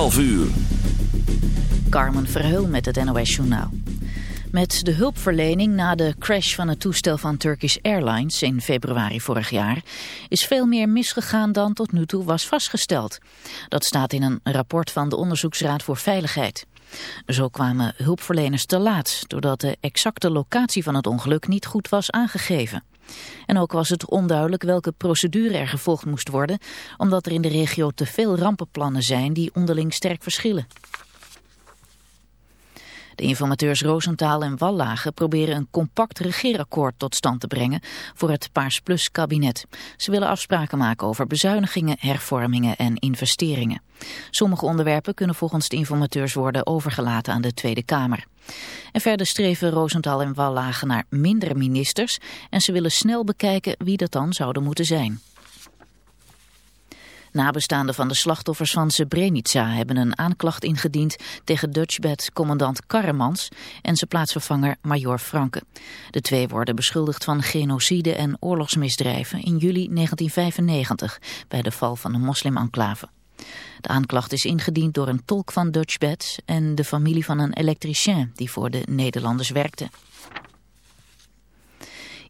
12 uur. Carmen Verheul met het NOS Journaal. Met de hulpverlening na de crash van het toestel van Turkish Airlines in februari vorig jaar is veel meer misgegaan dan tot nu toe was vastgesteld. Dat staat in een rapport van de Onderzoeksraad voor Veiligheid. Zo kwamen hulpverleners te laat doordat de exacte locatie van het ongeluk niet goed was aangegeven. En ook was het onduidelijk welke procedure er gevolgd moest worden, omdat er in de regio te veel rampenplannen zijn die onderling sterk verschillen. De informateurs Roosentaal en Wallagen proberen een compact regeerakkoord tot stand te brengen voor het Paars Plus kabinet. Ze willen afspraken maken over bezuinigingen, hervormingen en investeringen. Sommige onderwerpen kunnen volgens de informateurs worden overgelaten aan de Tweede Kamer. En verder streven Roosentaal en Wallagen naar minder ministers en ze willen snel bekijken wie dat dan zouden moeten zijn. Nabestaanden van de slachtoffers van Srebrenica hebben een aanklacht ingediend tegen Dutchbed-commandant Karremans en zijn plaatsvervanger Major Franke. De twee worden beschuldigd van genocide en oorlogsmisdrijven in juli 1995 bij de val van de moslimenclave. De aanklacht is ingediend door een tolk van Dutchbed en de familie van een elektricien die voor de Nederlanders werkte.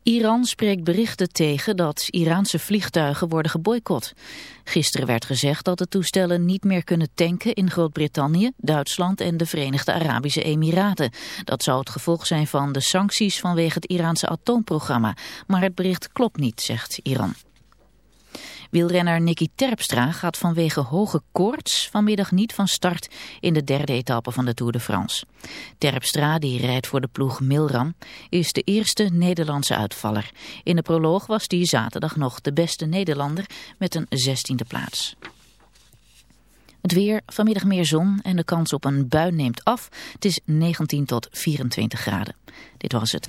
Iran spreekt berichten tegen dat Iraanse vliegtuigen worden geboycott. Gisteren werd gezegd dat de toestellen niet meer kunnen tanken in Groot-Brittannië, Duitsland en de Verenigde Arabische Emiraten. Dat zou het gevolg zijn van de sancties vanwege het Iraanse atoomprogramma. Maar het bericht klopt niet, zegt Iran. Wielrenner Nicky Terpstra gaat vanwege hoge koorts vanmiddag niet van start in de derde etappe van de Tour de France. Terpstra, die rijdt voor de ploeg Milram, is de eerste Nederlandse uitvaller. In de proloog was die zaterdag nog de beste Nederlander met een zestiende plaats. Het weer, vanmiddag meer zon en de kans op een bui neemt af. Het is 19 tot 24 graden. Dit was het.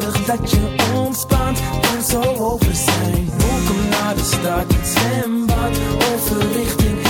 Dat je ontspant, kan zo over zijn. Welkom naar de stad, zwembad, over richting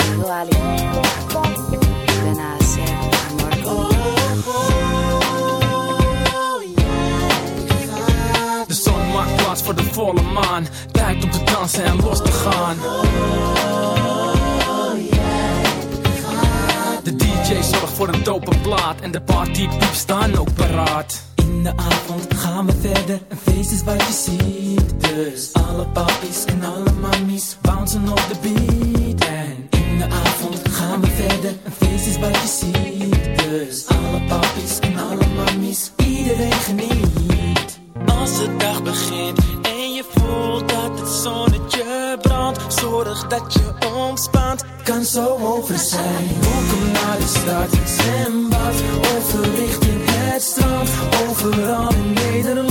De zon maakt plaats voor de volle maan. Tijd om te dansen en los te gaan. De DJ zorgt voor een dope plaat en de partypieps staan ook paraat. In de avond gaan we verder, een feest is wat je ziet. Dus alle papies en alle mammies bouncen op de beat. De avond. Gaan we verder, een feest is wat je ziet. Dus alle papies en alle mammies, iedereen geniet. Als de dag begint en je voelt dat het zonnetje brandt, zorg dat je ontspant, kan zo over zijn. Welkom naar de stad, zwembad, over richting het strand, overal in Nederland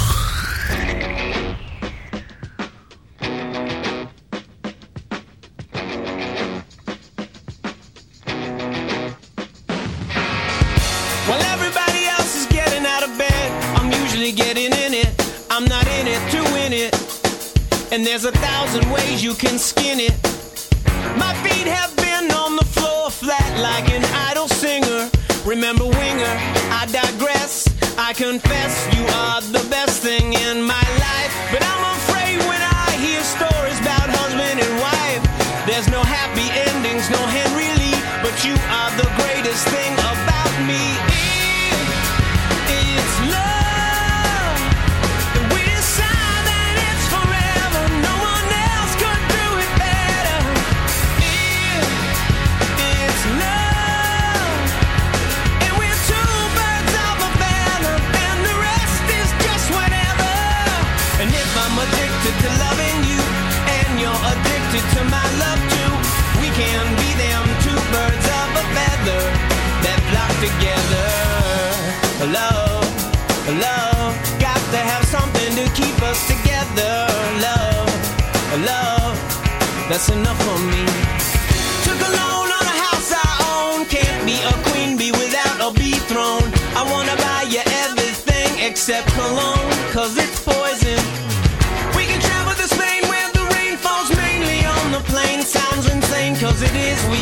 you can skin it. love. Got to have something to keep us together. Love, love, that's enough for me. Took a loan on a house I own. Can't be a queen bee without. I wanna buy you everything except it's poison. We can travel to Spain where the rain falls mainly on the. Sounds cause it is. We